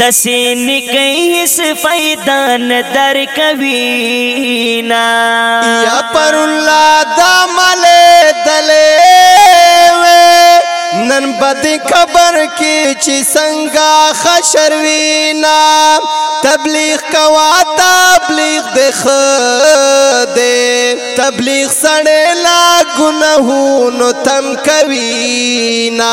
د سین کوي صفایدا نه در کوي نا یا پر الله د مل دلې نن بد خبر کې چې څنګه خشر وینا تبلیغ کوا تبلیغ دخ دے تبلیغ سڑے لا گنہو نو تم کوینا